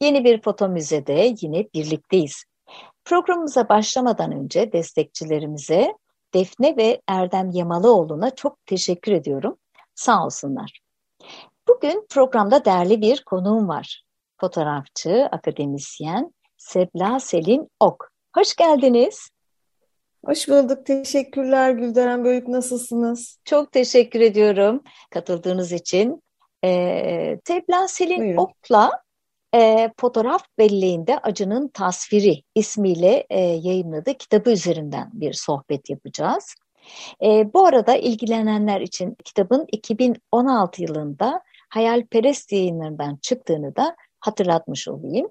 Yeni bir foto müzede yine birlikteyiz. Programımıza başlamadan önce destekçilerimize Defne ve Erdem Yamalıoğlu'na çok teşekkür ediyorum. Sağ olsunlar. Bugün programda değerli bir konuğum var. Fotoğrafçı, akademisyen Sebla Selin Ok. Hoş geldiniz. Hoş bulduk. Teşekkürler Gülderen Bölük. Nasılsınız? Çok teşekkür ediyorum katıldığınız için. Ee, Sebla Selin Buyurun. Ok'la e, fotoğraf belleğinde acının tasviri ismiyle e, yayınladığı kitabı üzerinden bir sohbet yapacağız. E, bu arada ilgilenenler için kitabın 2016 yılında Hayalperest yayınlarından çıktığını da hatırlatmış olayım.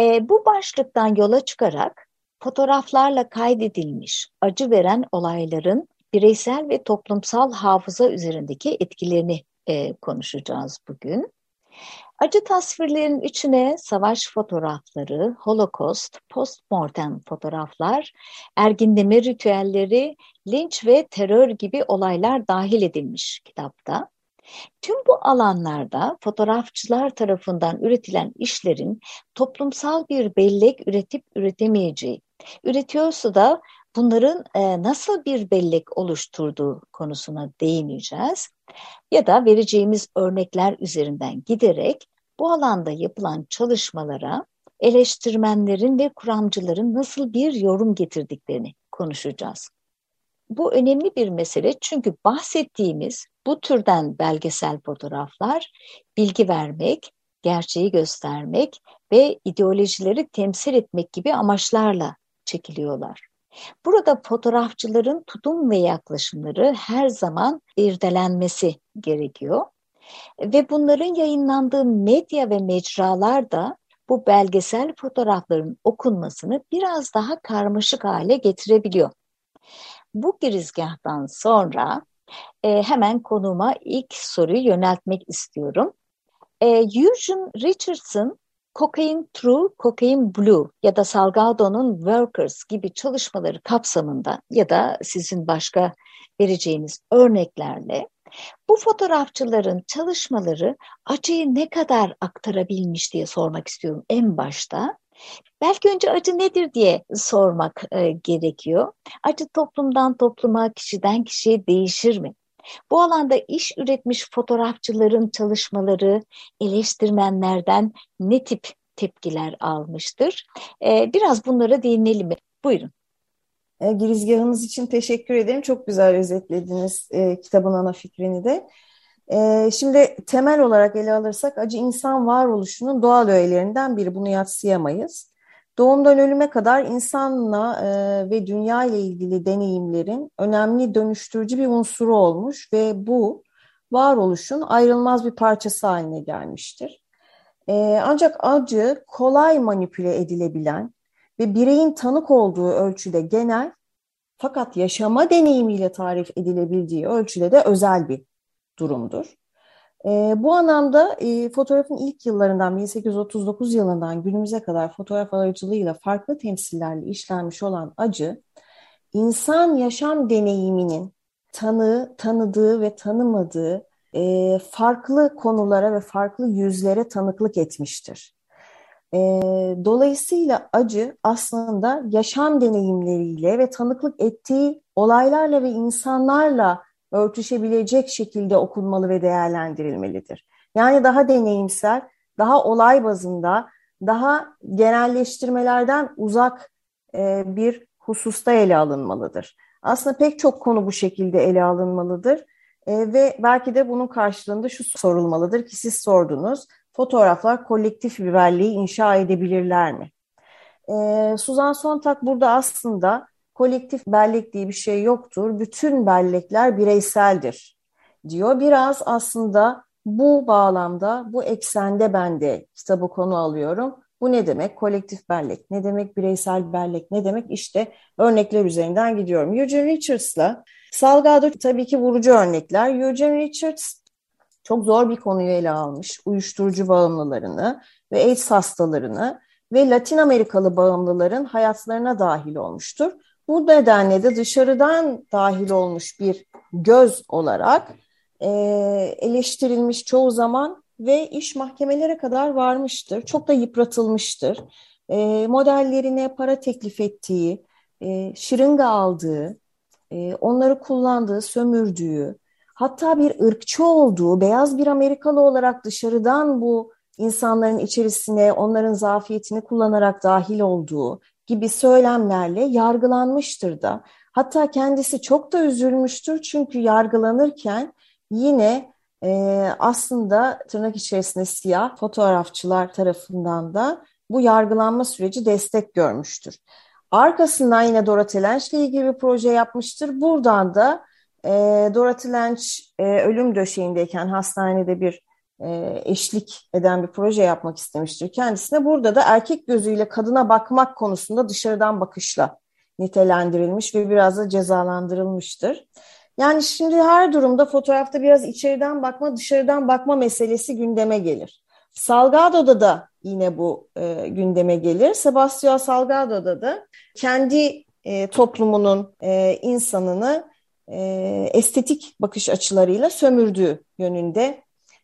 E, bu başlıktan yola çıkarak fotoğraflarla kaydedilmiş acı veren olayların bireysel ve toplumsal hafıza üzerindeki etkilerini e, konuşacağız bugün. Acı tasvirlerin içine savaş fotoğrafları, holokost, postmortem fotoğraflar, erginleme ritüelleri, linç ve terör gibi olaylar dahil edilmiş kitapta. Tüm bu alanlarda fotoğrafçılar tarafından üretilen işlerin toplumsal bir bellek üretip üretemeyeceği, üretiyorsa da bunların e, nasıl bir bellek oluşturduğu konusuna değineceğiz. Ya da vereceğimiz örnekler üzerinden giderek bu alanda yapılan çalışmalara eleştirmenlerin ve kuramcıların nasıl bir yorum getirdiklerini konuşacağız. Bu önemli bir mesele çünkü bahsettiğimiz bu türden belgesel fotoğraflar bilgi vermek, gerçeği göstermek ve ideolojileri temsil etmek gibi amaçlarla çekiliyorlar. Burada fotoğrafçıların tutum ve yaklaşımları her zaman irdelenmesi gerekiyor. Ve bunların yayınlandığı medya ve mecralar da bu belgesel fotoğrafların okunmasını biraz daha karmaşık hale getirebiliyor. Bu girizgahtan sonra e, hemen konuma ilk soruyu yöneltmek istiyorum. E, Eugene Richardson Cocaine True, Cocaine Blue ya da Salgado'nun Workers gibi çalışmaları kapsamında ya da sizin başka vereceğiniz örneklerle bu fotoğrafçıların çalışmaları acıyı ne kadar aktarabilmiş diye sormak istiyorum en başta. Belki önce acı nedir diye sormak e, gerekiyor. Acı toplumdan topluma, kişiden kişiye değişir mi? Bu alanda iş üretmiş fotoğrafçıların çalışmaları eleştirmenlerden ne tip tepkiler almıştır? Ee, biraz bunlara değinelim. Buyurun. E, girizgahınız için teşekkür ederim. Çok güzel özetlediniz e, kitabın ana fikrini de. E, şimdi temel olarak ele alırsak acı insan varoluşunun doğal öğelerinden biri. Bunu yatsıyamayız. Doğumdan ölüme kadar insanla e, ve dünya ile ilgili deneyimlerin önemli dönüştürücü bir unsuru olmuş ve bu varoluşun ayrılmaz bir parçası haline gelmiştir. E, ancak acı kolay manipüle edilebilen ve bireyin tanık olduğu ölçüde genel fakat yaşama deneyimiyle tarif edilebildiği ölçüde de özel bir durumdur. E, bu anlamda e, fotoğrafın ilk yıllarından 1839 yılından günümüze kadar fotoğraf aracılığıyla farklı temsillerle işlenmiş olan acı, insan yaşam deneyiminin tanı, tanıdığı ve tanımadığı e, farklı konulara ve farklı yüzlere tanıklık etmiştir. E, dolayısıyla acı aslında yaşam deneyimleriyle ve tanıklık ettiği olaylarla ve insanlarla örtüşebilecek şekilde okunmalı ve değerlendirilmelidir. Yani daha deneyimsel, daha olay bazında, daha genelleştirmelerden uzak e, bir hususta ele alınmalıdır. Aslında pek çok konu bu şekilde ele alınmalıdır. E, ve belki de bunun karşılığında şu sorulmalıdır ki siz sordunuz. Fotoğraflar kolektif bir belleği inşa edebilirler mi? E, Suzan Sontag burada aslında kolektif bellek diye bir şey yoktur. Bütün bellekler bireyseldir diyor. Biraz aslında bu bağlamda, bu eksende ben de kitabı konu alıyorum. Bu ne demek? Kolektif bellek, ne demek bireysel bellek, ne demek? İşte örnekler üzerinden gidiyorum. Eugene Richards'la Salgado tabii ki vurucu örnekler. Eugene Richards çok zor bir konuyu ele almış. Uyuşturucu bağımlılarını ve AIDS hastalarını ve Latin Amerikalı bağımlıların hayatlarına dahil olmuştur. Bu nedenle de dışarıdan dahil olmuş bir göz olarak e, eleştirilmiş çoğu zaman ve iş mahkemelere kadar varmıştır. Çok da yıpratılmıştır. E, modellerine para teklif ettiği, e, şırınga aldığı, e, onları kullandığı, sömürdüğü, hatta bir ırkçı olduğu, beyaz bir Amerikalı olarak dışarıdan bu insanların içerisine onların zafiyetini kullanarak dahil olduğu gibi söylemlerle yargılanmıştır da. Hatta kendisi çok da üzülmüştür çünkü yargılanırken yine e, aslında tırnak içerisinde siyah fotoğrafçılar tarafından da bu yargılanma süreci destek görmüştür. Arkasından yine Dorothy Lynch ile ilgili bir proje yapmıştır. Buradan da e, Dorothy Lynch e, ölüm döşeğindeyken hastanede bir eşlik eden bir proje yapmak istemiştir kendisine. Burada da erkek gözüyle kadına bakmak konusunda dışarıdan bakışla nitelendirilmiş ve biraz da cezalandırılmıştır. Yani şimdi her durumda fotoğrafta biraz içeriden bakma, dışarıdan bakma meselesi gündeme gelir. Salgado'da da yine bu e, gündeme gelir. Sebastian Salgado'da da kendi e, toplumunun e, insanını e, estetik bakış açılarıyla sömürdüğü yönünde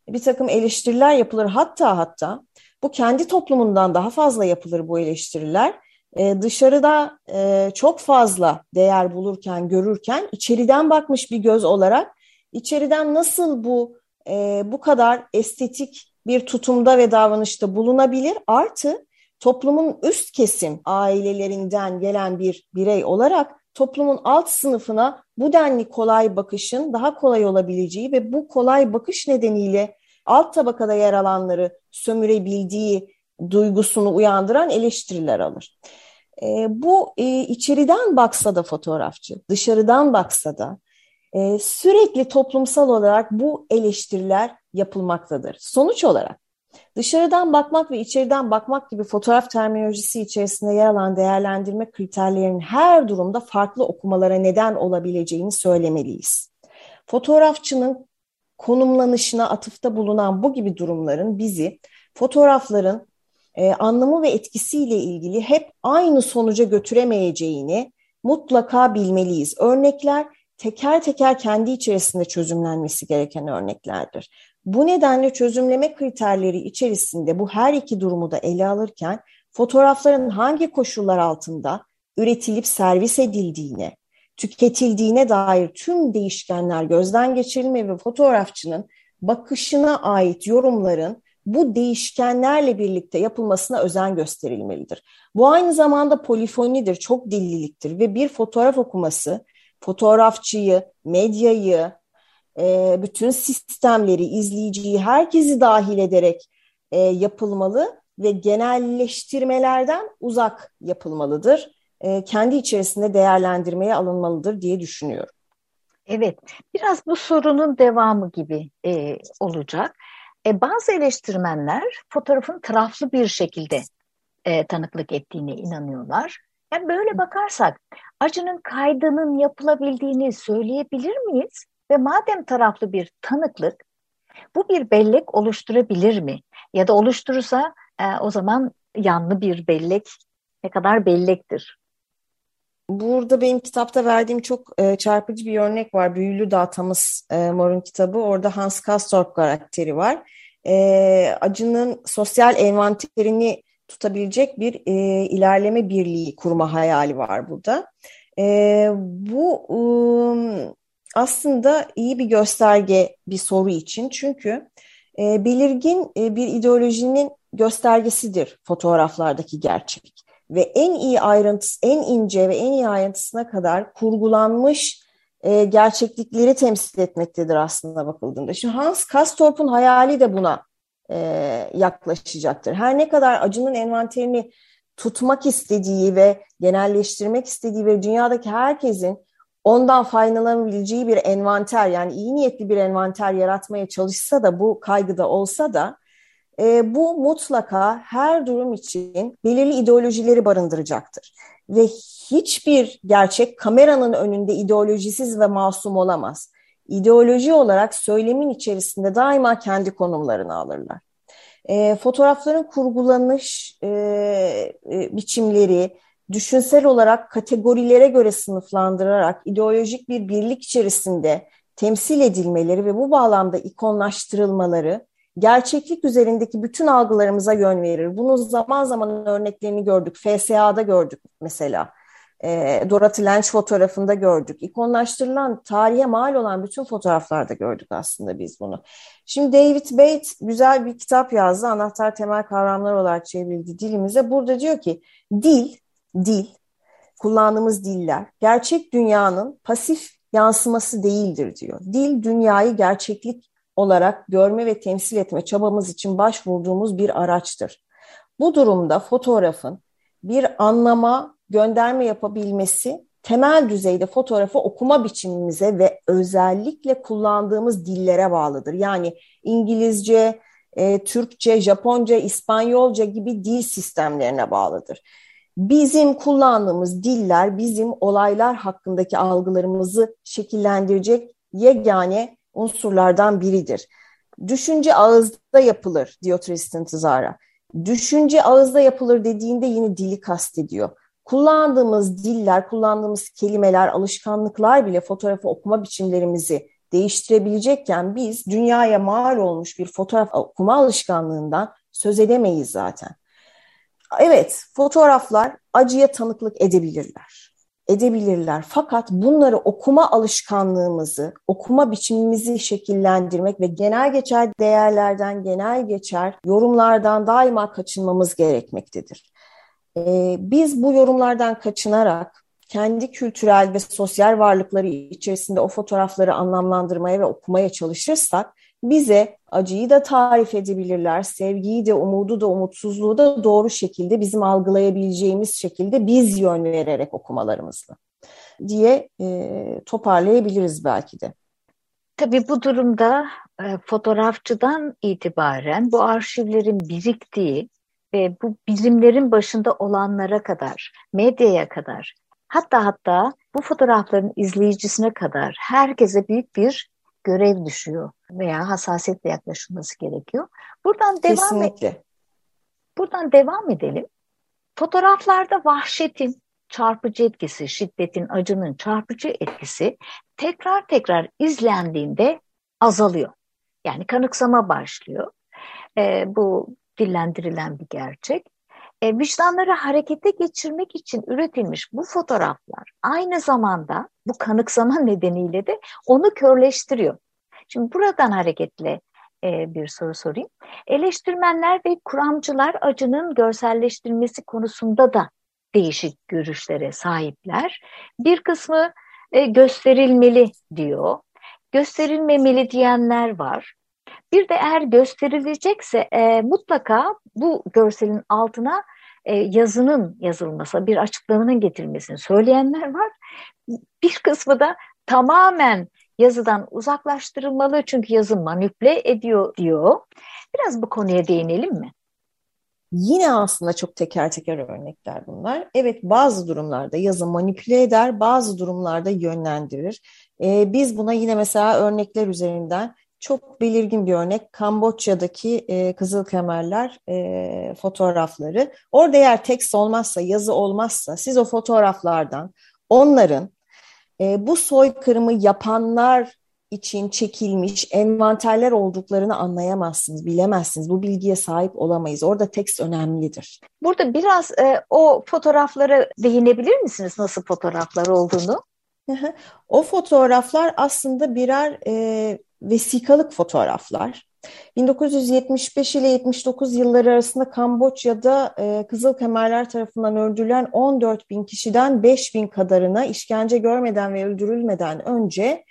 bir takım eleştiriler yapılır. Hatta hatta bu kendi toplumundan daha fazla yapılır bu eleştiriler. Ee, dışarıda e, çok fazla değer bulurken, görürken içeriden bakmış bir göz olarak içeriden nasıl bu e, bu kadar estetik bir tutumda ve davranışta bulunabilir? Artı toplumun üst kesim ailelerinden gelen bir birey olarak toplumun alt sınıfına bu denli kolay bakışın daha kolay olabileceği ve bu kolay bakış nedeniyle alt tabakada yer alanları sömürebildiği duygusunu uyandıran eleştiriler alır. E, bu e, içeriden baksa da fotoğrafçı, dışarıdan baksa da e, sürekli toplumsal olarak bu eleştiriler yapılmaktadır. Sonuç olarak Dışarıdan bakmak ve içeriden bakmak gibi fotoğraf terminolojisi içerisinde yer alan değerlendirme kriterlerinin her durumda farklı okumalara neden olabileceğini söylemeliyiz. Fotoğrafçının konumlanışına atıfta bulunan bu gibi durumların bizi fotoğrafların e, anlamı ve etkisiyle ilgili hep aynı sonuca götüremeyeceğini mutlaka bilmeliyiz. Örnekler teker teker kendi içerisinde çözümlenmesi gereken örneklerdir. Bu nedenle çözümleme kriterleri içerisinde bu her iki durumu da ele alırken fotoğrafların hangi koşullar altında üretilip servis edildiğine, tüketildiğine dair tüm değişkenler gözden geçirilme ve fotoğrafçının bakışına ait yorumların bu değişkenlerle birlikte yapılmasına özen gösterilmelidir. Bu aynı zamanda polifonidir, çok dilliliktir ve bir fotoğraf okuması fotoğrafçıyı, medyayı, e, bütün sistemleri, izleyiciyi, herkesi dahil ederek e, yapılmalı ve genelleştirmelerden uzak yapılmalıdır. E, kendi içerisinde değerlendirmeye alınmalıdır diye düşünüyorum. Evet, biraz bu sorunun devamı gibi olacak. Bazı eleştirmenler fotoğrafın taraflı bir şekilde tanıklık ettiğine inanıyorlar. Yani böyle bakarsak acının kaydının yapılabildiğini söyleyebilir miyiz? Ve madem taraflı bir tanıklık, bu bir bellek oluşturabilir mi? Ya da oluşturursa e, o zaman yanlı bir bellek ne kadar bellektir? Burada benim kitapta verdiğim çok e, çarpıcı bir örnek var. Büyülü Datamız e, Mor'un kitabı. Orada Hans Castorp karakteri var. E, acının sosyal envanterini tutabilecek bir e, ilerleme birliği kurma hayali var burada. E, bu um, aslında iyi bir gösterge bir soru için çünkü e, belirgin e, bir ideolojinin göstergesidir fotoğraflardaki gerçek ve en iyi ayrıntısı, en ince ve en iyi ayrıntısına kadar kurgulanmış e, gerçeklikleri temsil etmektedir aslında bakıldığında. Şimdi Hans Castorp'un hayali de buna e, yaklaşacaktır. Her ne kadar acının envanterini tutmak istediği ve genelleştirmek istediği ve dünyadaki herkesin ondan faydalanabileceği bir envanter yani iyi niyetli bir envanter yaratmaya çalışsa da bu kaygıda olsa da e, bu mutlaka her durum için belirli ideolojileri barındıracaktır. Ve hiçbir gerçek kameranın önünde ideolojisiz ve masum olamaz. İdeoloji olarak söylemin içerisinde daima kendi konumlarını alırlar. E, fotoğrafların kurgulanış e, e, biçimleri, düşünsel olarak kategorilere göre sınıflandırarak ideolojik bir birlik içerisinde temsil edilmeleri ve bu bağlamda ikonlaştırılmaları gerçeklik üzerindeki bütün algılarımıza yön verir. Bunu zaman zaman örneklerini gördük. FSA'da gördük mesela. E, Dorothy Lange fotoğrafında gördük. İkonlaştırılan, tarihe mal olan bütün fotoğraflarda gördük aslında biz bunu. Şimdi David Bates güzel bir kitap yazdı. Anahtar temel kavramlar olarak çevrildi dilimize. Burada diyor ki dil, dil, kullandığımız diller gerçek dünyanın pasif yansıması değildir diyor. Dil dünyayı gerçeklik olarak görme ve temsil etme çabamız için başvurduğumuz bir araçtır. Bu durumda fotoğrafın bir anlama, gönderme yapabilmesi temel düzeyde fotoğrafı okuma biçimimize ve özellikle kullandığımız dillere bağlıdır. Yani İngilizce, e, Türkçe, Japonca, İspanyolca gibi dil sistemlerine bağlıdır. Bizim kullandığımız diller bizim olaylar hakkındaki algılarımızı şekillendirecek yegane unsurlardan biridir. Düşünce ağızda yapılır diyor Tristan Tzara. Düşünce ağızda yapılır dediğinde yine dili kastediyor. Kullandığımız diller, kullandığımız kelimeler, alışkanlıklar bile fotoğrafı okuma biçimlerimizi değiştirebilecekken biz dünyaya mal olmuş bir fotoğraf okuma alışkanlığından söz edemeyiz zaten. Evet, fotoğraflar acıya tanıklık edebilirler edebilirler. Fakat bunları okuma alışkanlığımızı, okuma biçimimizi şekillendirmek ve genel geçer değerlerden, genel geçer yorumlardan daima kaçınmamız gerekmektedir. Ee, biz bu yorumlardan kaçınarak kendi kültürel ve sosyal varlıkları içerisinde o fotoğrafları anlamlandırmaya ve okumaya çalışırsak bize acıyı da tarif edebilirler, sevgiyi de, umudu da, umutsuzluğu da doğru şekilde bizim algılayabileceğimiz şekilde biz yön vererek okumalarımızla diye e, toparlayabiliriz belki de. Tabii bu durumda e, fotoğrafçıdan itibaren bu arşivlerin biriktiği ve bu bilimlerin başında olanlara kadar, medyaya kadar, hatta hatta bu fotoğrafların izleyicisine kadar herkese büyük bir görev düşüyor veya hassasiyetle yaklaşılması gerekiyor. Buradan devam Kesinlikle. Et, buradan devam edelim. Fotoğraflarda vahşetin çarpıcı etkisi, şiddetin, acının çarpıcı etkisi tekrar tekrar izlendiğinde azalıyor. Yani kanıksama başlıyor. E, bu dillendirilen bir gerçek. E, vicdanları harekete geçirmek için üretilmiş bu fotoğraflar aynı zamanda bu kanıksama nedeniyle de onu körleştiriyor. Şimdi buradan hareketle e, bir soru sorayım. Eleştirmenler ve kuramcılar acının görselleştirilmesi konusunda da değişik görüşlere sahipler. Bir kısmı e, gösterilmeli diyor. Gösterilmemeli diyenler var. Bir de eğer gösterilecekse e, mutlaka bu görselin altına e, yazının yazılması, bir açıklamanın getirilmesini söyleyenler var. Bir kısmı da tamamen yazıdan uzaklaştırılmalı çünkü yazı manipüle ediyor diyor. Biraz bu konuya değinelim mi? Yine aslında çok teker teker örnekler bunlar. Evet bazı durumlarda yazı manipüle eder, bazı durumlarda yönlendirir. Ee, biz buna yine mesela örnekler üzerinden çok belirgin bir örnek Kamboçya'daki e, Kızıl Kemerler e, fotoğrafları. Orada eğer tekst olmazsa, yazı olmazsa siz o fotoğraflardan onların e, bu soykırımı yapanlar için çekilmiş envanterler olduklarını anlayamazsınız, bilemezsiniz. Bu bilgiye sahip olamayız. Orada tekst önemlidir. Burada biraz e, o fotoğraflara değinebilir misiniz nasıl fotoğraflar olduğunu? o fotoğraflar aslında birer e, vesikalık fotoğraflar. 1975 ile 79 yılları arasında Kamboçya'da e, Kızıl Kemerler tarafından öldürülen 14 bin kişiden 5 bin kadarına işkence görmeden ve öldürülmeden önce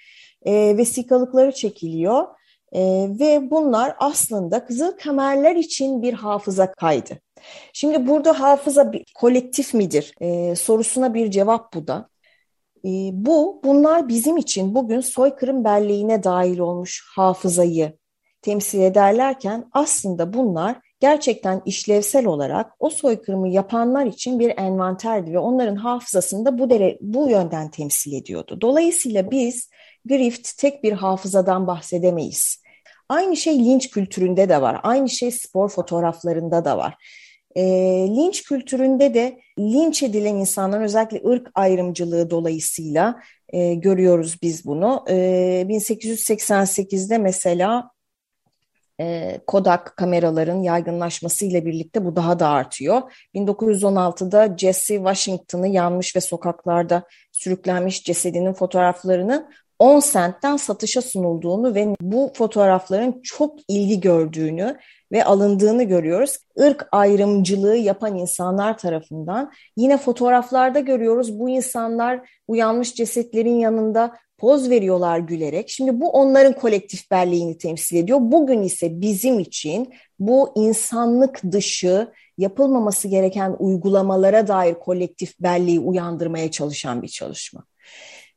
e, vesikalıkları çekiliyor. E, ve bunlar aslında Kızıl Kemerler için bir hafıza kaydı. Şimdi burada hafıza bir kolektif midir e, sorusuna bir cevap bu da. E, bu bunlar bizim için bugün soykırım belleğine dahil olmuş hafızayı temsil ederlerken aslında bunlar gerçekten işlevsel olarak o soykırımı yapanlar için bir envanterdi ve onların hafızasında bu dere, bu yönden temsil ediyordu. Dolayısıyla biz grift tek bir hafızadan bahsedemeyiz. Aynı şey linç kültüründe de var. Aynı şey spor fotoğraflarında da var. E, linç kültüründe de linç edilen insanların özellikle ırk ayrımcılığı dolayısıyla e, görüyoruz biz bunu. E, 1888'de mesela e, Kodak kameraların yaygınlaşmasıyla birlikte bu daha da artıyor. 1916'da Jesse Washington'ı yanmış ve sokaklarda sürüklenmiş cesedinin fotoğraflarını 10 sentten satışa sunulduğunu ve bu fotoğrafların çok ilgi gördüğünü ve alındığını görüyoruz. Irk ayrımcılığı yapan insanlar tarafından yine fotoğraflarda görüyoruz bu insanlar uyanmış cesetlerin yanında poz veriyorlar gülerek. Şimdi bu onların kolektif belleğini temsil ediyor. Bugün ise bizim için bu insanlık dışı yapılmaması gereken uygulamalara dair kolektif belleği uyandırmaya çalışan bir çalışma.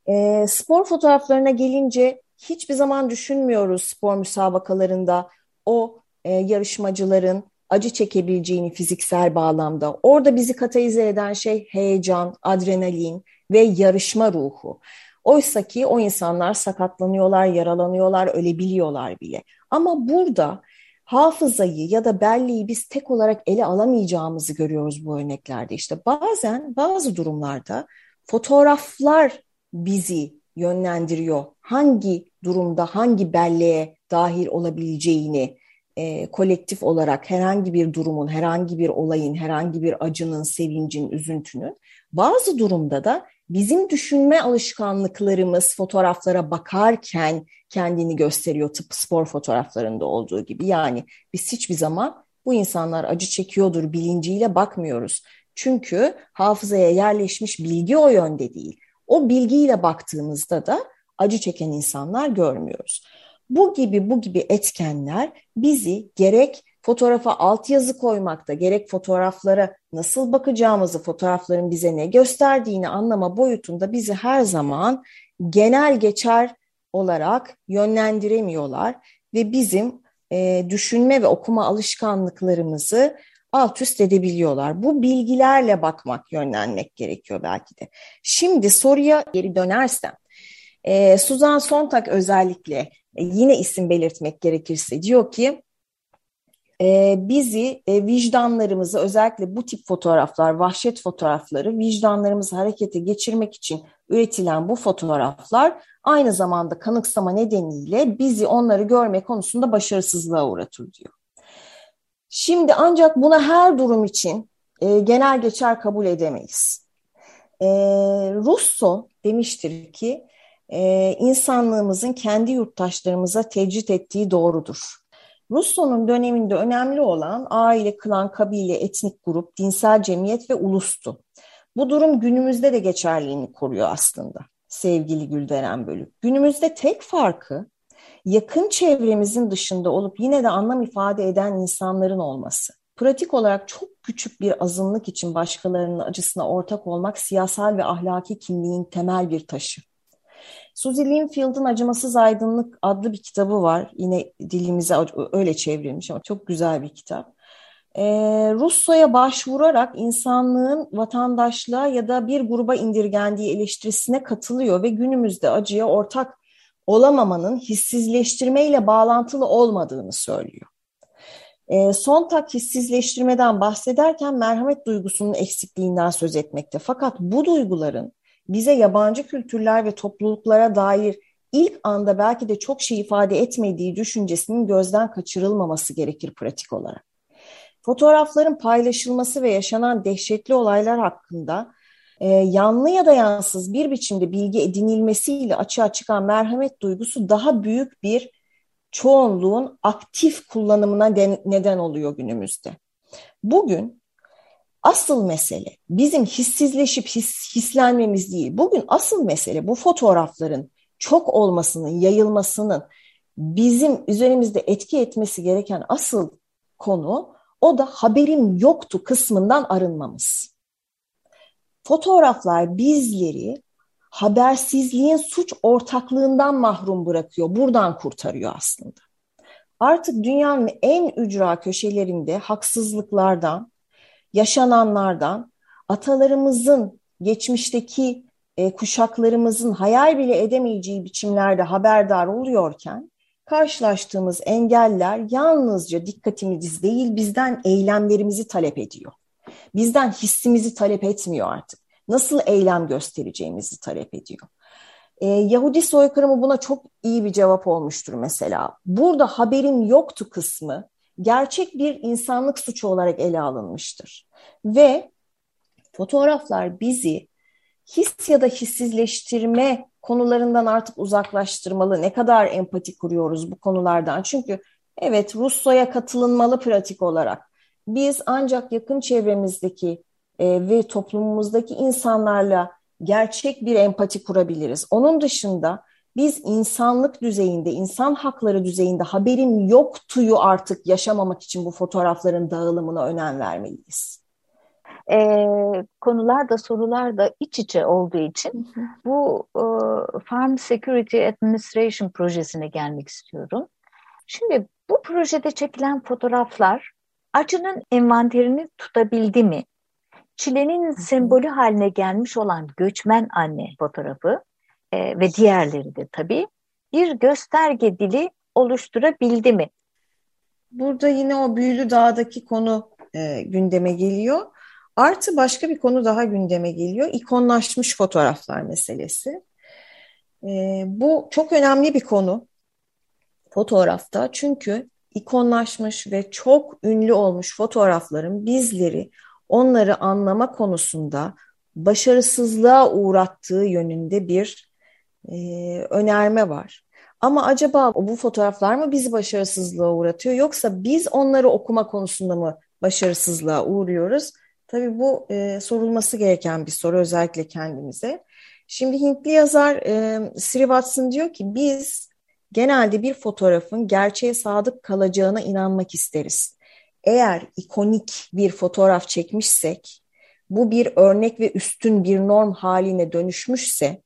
E, spor fotoğraflarına gelince hiçbir zaman düşünmüyoruz spor müsabakalarında o e, yarışmacıların acı çekebileceğini fiziksel bağlamda. Orada bizi katalize eden şey heyecan, adrenalin ve yarışma ruhu. Oysa ki o insanlar sakatlanıyorlar, yaralanıyorlar, ölebiliyorlar bile. Ama burada hafızayı ya da belleği biz tek olarak ele alamayacağımızı görüyoruz bu örneklerde. İşte bazen bazı durumlarda fotoğraflar bizi yönlendiriyor. Hangi durumda hangi belleğe dahil olabileceğini e, kolektif olarak herhangi bir durumun, herhangi bir olayın, herhangi bir acının, sevincin, üzüntünün bazı durumda da bizim düşünme alışkanlıklarımız fotoğraflara bakarken kendini gösteriyor tıpkı spor fotoğraflarında olduğu gibi. Yani biz hiçbir zaman bu insanlar acı çekiyordur bilinciyle bakmıyoruz. Çünkü hafızaya yerleşmiş bilgi o yönde değil. O bilgiyle baktığımızda da acı çeken insanlar görmüyoruz. Bu gibi bu gibi etkenler bizi gerek fotoğrafa altyazı koymakta, gerek fotoğraflara nasıl bakacağımızı, fotoğrafların bize ne gösterdiğini anlama boyutunda bizi her zaman genel geçer olarak yönlendiremiyorlar ve bizim e, düşünme ve okuma alışkanlıklarımızı alt üst edebiliyorlar. Bu bilgilerle bakmak, yönlenmek gerekiyor belki de. Şimdi soruya geri dönersem, e, Suzan Sontag özellikle e, yine isim belirtmek gerekirse diyor ki, e, bizi e, vicdanlarımızı özellikle bu tip fotoğraflar, vahşet fotoğrafları vicdanlarımızı harekete geçirmek için üretilen bu fotoğraflar aynı zamanda kanıksama nedeniyle bizi onları görme konusunda başarısızlığa uğratır diyor. Şimdi ancak buna her durum için e, genel geçer kabul edemeyiz. E, Russo demiştir ki e, insanlığımızın kendi yurttaşlarımıza tecrit ettiği doğrudur. Russo'nun döneminde önemli olan aile, klan, kabile, etnik grup, dinsel cemiyet ve ulustu. Bu durum günümüzde de geçerliğini koruyor aslında sevgili Gülderen Bölük. Günümüzde tek farkı yakın çevremizin dışında olup yine de anlam ifade eden insanların olması. Pratik olarak çok küçük bir azınlık için başkalarının acısına ortak olmak siyasal ve ahlaki kimliğin temel bir taşı. Suzy Linfield'ın Acımasız Aydınlık adlı bir kitabı var. Yine dilimize öyle çevrilmiş ama çok güzel bir kitap. Ee, Russo'ya başvurarak insanlığın vatandaşlığa ya da bir gruba indirgendiği eleştirisine katılıyor ve günümüzde acıya ortak olamamanın hissizleştirmeyle bağlantılı olmadığını söylüyor. E, Sontag hissizleştirmeden bahsederken merhamet duygusunun eksikliğinden söz etmekte. Fakat bu duyguların bize yabancı kültürler ve topluluklara dair ilk anda belki de çok şey ifade etmediği düşüncesinin gözden kaçırılmaması gerekir pratik olarak. Fotoğrafların paylaşılması ve yaşanan dehşetli olaylar hakkında e, yanlı ya da yansız bir biçimde bilgi edinilmesiyle açığa çıkan merhamet duygusu daha büyük bir çoğunluğun aktif kullanımına den, neden oluyor günümüzde. Bugün asıl mesele bizim hissizleşip his, hislenmemiz değil. Bugün asıl mesele bu fotoğrafların çok olmasının, yayılmasının bizim üzerimizde etki etmesi gereken asıl konu o da haberim yoktu kısmından arınmamız. Fotoğraflar bizleri habersizliğin suç ortaklığından mahrum bırakıyor. Buradan kurtarıyor aslında. artık dünyanın en ücra köşelerinde haksızlıklardan, yaşananlardan, atalarımızın geçmişteki e, kuşaklarımızın hayal bile edemeyeceği biçimlerde haberdar oluyorken karşılaştığımız engeller yalnızca dikkatimiz değil bizden eylemlerimizi talep ediyor. Bizden hissimizi talep etmiyor artık. Nasıl eylem göstereceğimizi talep ediyor. E, Yahudi soykırımı buna çok iyi bir cevap olmuştur mesela. Burada haberim yoktu kısmı gerçek bir insanlık suçu olarak ele alınmıştır. Ve fotoğraflar bizi his ya da hissizleştirme konularından artık uzaklaştırmalı. Ne kadar empati kuruyoruz bu konulardan. Çünkü evet Rusya'ya katılınmalı pratik olarak. Biz ancak yakın çevremizdeki e, ve toplumumuzdaki insanlarla gerçek bir empati kurabiliriz. Onun dışında biz insanlık düzeyinde, insan hakları düzeyinde haberim yoktuyu artık yaşamamak için bu fotoğrafların dağılımına önem vermeliyiz. E, konular da sorular da iç içe olduğu için bu e, Farm Security Administration projesine gelmek istiyorum. Şimdi bu projede çekilen fotoğraflar acının envanterini tutabildi mi? Çilenin sembolü haline gelmiş olan göçmen anne fotoğrafı e, ve diğerleri de tabii bir gösterge dili oluşturabildi mi? Burada yine o büyülü dağdaki konu e, gündeme geliyor. Artı başka bir konu daha gündeme geliyor. İkonlaşmış fotoğraflar meselesi. E, bu çok önemli bir konu fotoğrafta. Çünkü ikonlaşmış ve çok ünlü olmuş fotoğrafların bizleri onları anlama konusunda başarısızlığa uğrattığı yönünde bir e, önerme var. Ama acaba bu fotoğraflar mı bizi başarısızlığa uğratıyor yoksa biz onları okuma konusunda mı başarısızlığa uğruyoruz? Tabii bu e, sorulması gereken bir soru özellikle kendimize. Şimdi Hintli yazar e, Sri Watson diyor ki biz genelde bir fotoğrafın gerçeğe sadık kalacağına inanmak isteriz. Eğer ikonik bir fotoğraf çekmişsek, bu bir örnek ve üstün bir norm haline dönüşmüşse,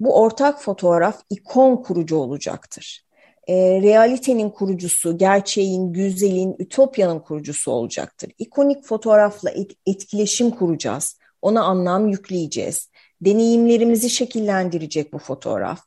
bu ortak fotoğraf ikon kurucu olacaktır. E, realitenin kurucusu, gerçeğin, güzelin, ütopyanın kurucusu olacaktır. İkonik fotoğrafla et, etkileşim kuracağız, ona anlam yükleyeceğiz. Deneyimlerimizi şekillendirecek bu fotoğraf.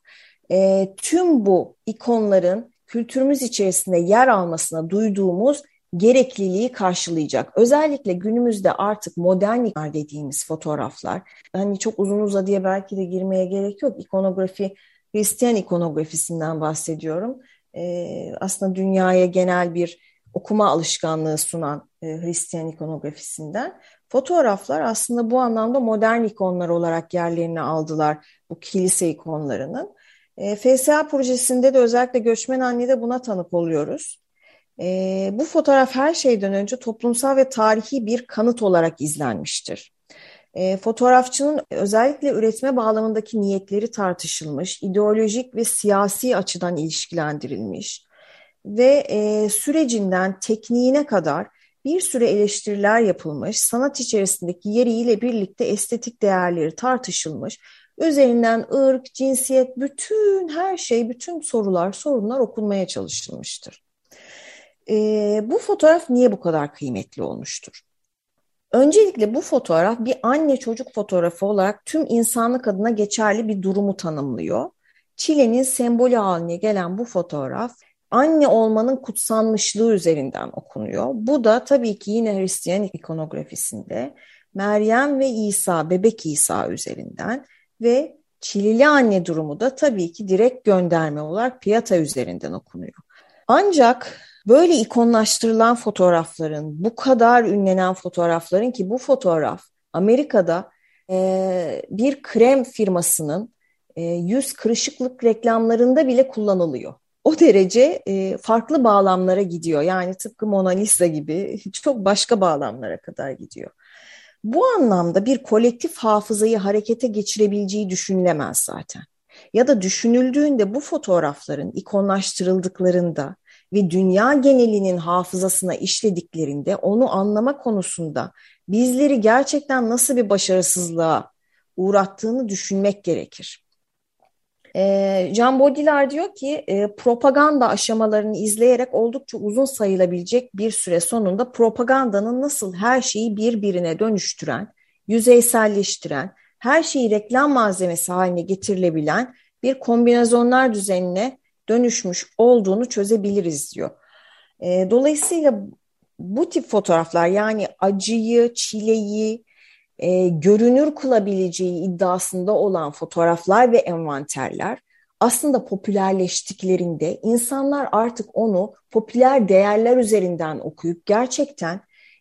E, tüm bu ikonların kültürümüz içerisinde yer almasına duyduğumuz gerekliliği karşılayacak. Özellikle günümüzde artık modern dediğimiz fotoğraflar, hani çok uzun uzadıya belki de girmeye gerek yok. İkonografi, Hristiyan ikonografisinden bahsediyorum. Ee, aslında dünyaya genel bir okuma alışkanlığı sunan e, Hristiyan ikonografisinden. Fotoğraflar aslında bu anlamda modern ikonlar olarak yerlerini aldılar bu kilise ikonlarının. E, FSA projesinde de özellikle göçmen annede buna tanık oluyoruz. E, bu fotoğraf her şeyden önce toplumsal ve tarihi bir kanıt olarak izlenmiştir. E, fotoğrafçının özellikle üretme bağlamındaki niyetleri tartışılmış, ideolojik ve siyasi açıdan ilişkilendirilmiş ve e, sürecinden tekniğine kadar bir süre eleştiriler yapılmış, sanat içerisindeki yeriyle birlikte estetik değerleri tartışılmış, üzerinden ırk, cinsiyet, bütün her şey, bütün sorular, sorunlar okunmaya çalışılmıştır e, bu fotoğraf niye bu kadar kıymetli olmuştur? Öncelikle bu fotoğraf bir anne çocuk fotoğrafı olarak tüm insanlık adına geçerli bir durumu tanımlıyor. Çile'nin sembolü haline gelen bu fotoğraf anne olmanın kutsanmışlığı üzerinden okunuyor. Bu da tabii ki yine Hristiyan ikonografisinde Meryem ve İsa, bebek İsa üzerinden ve Çilili anne durumu da tabii ki direkt gönderme olarak Piyata üzerinden okunuyor. Ancak Böyle ikonlaştırılan fotoğrafların, bu kadar ünlenen fotoğrafların ki bu fotoğraf Amerika'da e, bir krem firmasının e, yüz kırışıklık reklamlarında bile kullanılıyor. O derece e, farklı bağlamlara gidiyor. Yani tıpkı Mona Lisa gibi çok başka bağlamlara kadar gidiyor. Bu anlamda bir kolektif hafızayı harekete geçirebileceği düşünülemez zaten. Ya da düşünüldüğünde bu fotoğrafların ikonlaştırıldıklarında ve dünya genelinin hafızasına işlediklerinde onu anlama konusunda bizleri gerçekten nasıl bir başarısızlığa uğrattığını düşünmek gerekir. E, Jean Baudrillard diyor ki e, propaganda aşamalarını izleyerek oldukça uzun sayılabilecek bir süre sonunda propagandanın nasıl her şeyi birbirine dönüştüren, yüzeyselleştiren, her şeyi reklam malzemesi haline getirilebilen bir kombinasyonlar düzenine dönüşmüş olduğunu çözebiliriz diyor. E, dolayısıyla bu tip fotoğraflar yani acıyı, çileyi, e, görünür kılabileceği iddiasında olan fotoğraflar ve envanterler aslında popülerleştiklerinde insanlar artık onu popüler değerler üzerinden okuyup gerçekten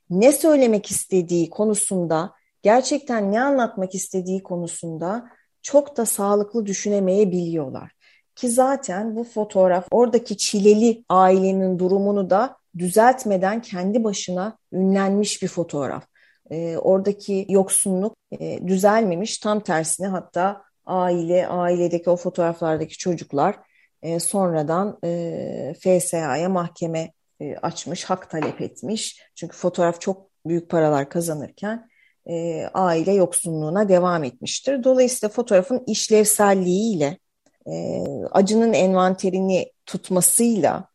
ne söylemek istediği konusunda, gerçekten ne anlatmak istediği konusunda çok da sağlıklı düşünemeyebiliyorlar. Ki zaten bu fotoğraf oradaki çileli ailenin durumunu da düzeltmeden kendi başına ünlenmiş bir fotoğraf. E, oradaki yoksunluk e, düzelmemiş. Tam tersine hatta aile, ailedeki o fotoğraflardaki çocuklar e, sonradan e, FSA'ya mahkeme e, açmış, hak talep etmiş. Çünkü fotoğraf çok büyük paralar kazanırken e, aile yoksunluğuna devam etmiştir. Dolayısıyla fotoğrafın işlevselliğiyle, e, acının envanterini tutmasıyla,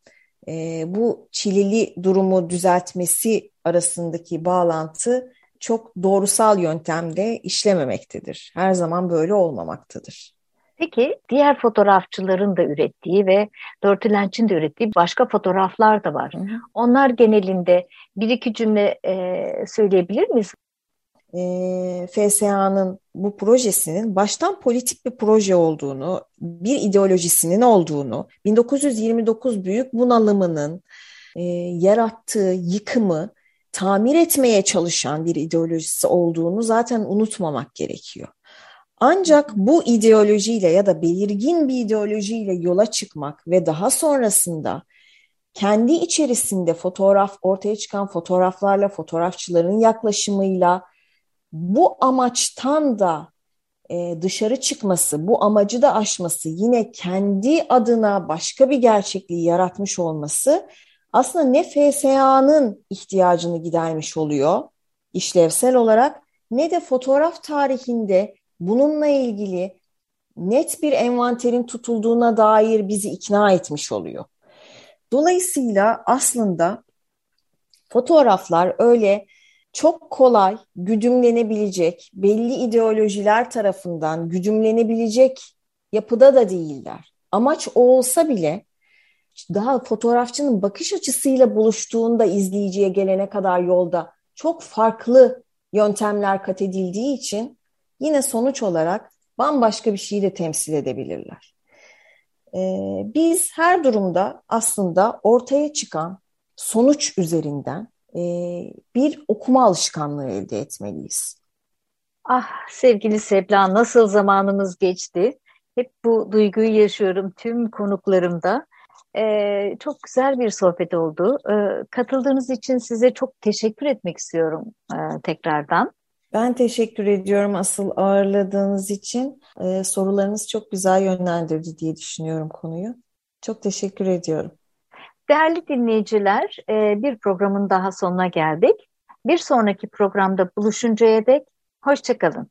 e, bu çileli durumu düzeltmesi arasındaki bağlantı çok doğrusal yöntemde işlememektedir. Her zaman böyle olmamaktadır. Peki diğer fotoğrafçıların da ürettiği ve Dorothy Lynch'in de ürettiği başka fotoğraflar da var. Hı hı. Onlar genelinde bir iki cümle e, söyleyebilir miyiz? E, FSA'nın bu projesinin baştan politik bir proje olduğunu, bir ideolojisinin olduğunu, 1929 büyük bunalımının e, yarattığı yıkımı tamir etmeye çalışan bir ideolojisi olduğunu zaten unutmamak gerekiyor. Ancak bu ideolojiyle ya da belirgin bir ideolojiyle yola çıkmak ve daha sonrasında kendi içerisinde fotoğraf ortaya çıkan fotoğraflarla, fotoğrafçıların yaklaşımıyla bu amaçtan da e, dışarı çıkması, bu amacı da aşması, yine kendi adına başka bir gerçekliği yaratmış olması aslında ne FSA'nın ihtiyacını gidermiş oluyor işlevsel olarak ne de fotoğraf tarihinde bununla ilgili net bir envanterin tutulduğuna dair bizi ikna etmiş oluyor. Dolayısıyla aslında fotoğraflar öyle çok kolay güdümlenebilecek, belli ideolojiler tarafından güdümlenebilecek yapıda da değiller. Amaç o olsa bile daha fotoğrafçının bakış açısıyla buluştuğunda izleyiciye gelene kadar yolda çok farklı yöntemler kat edildiği için yine sonuç olarak bambaşka bir şeyi de temsil edebilirler. Ee, biz her durumda aslında ortaya çıkan sonuç üzerinden e, bir okuma alışkanlığı elde etmeliyiz. Ah sevgili Sebla nasıl zamanımız geçti. Hep bu duyguyu yaşıyorum tüm konuklarımda. Ee, çok güzel bir sohbet oldu. Ee, katıldığınız için size çok teşekkür etmek istiyorum e, tekrardan. Ben teşekkür ediyorum asıl ağırladığınız için. Ee, sorularınız çok güzel yönlendirdi diye düşünüyorum konuyu. Çok teşekkür ediyorum. Değerli dinleyiciler, e, bir programın daha sonuna geldik. Bir sonraki programda buluşuncaya dek hoşçakalın.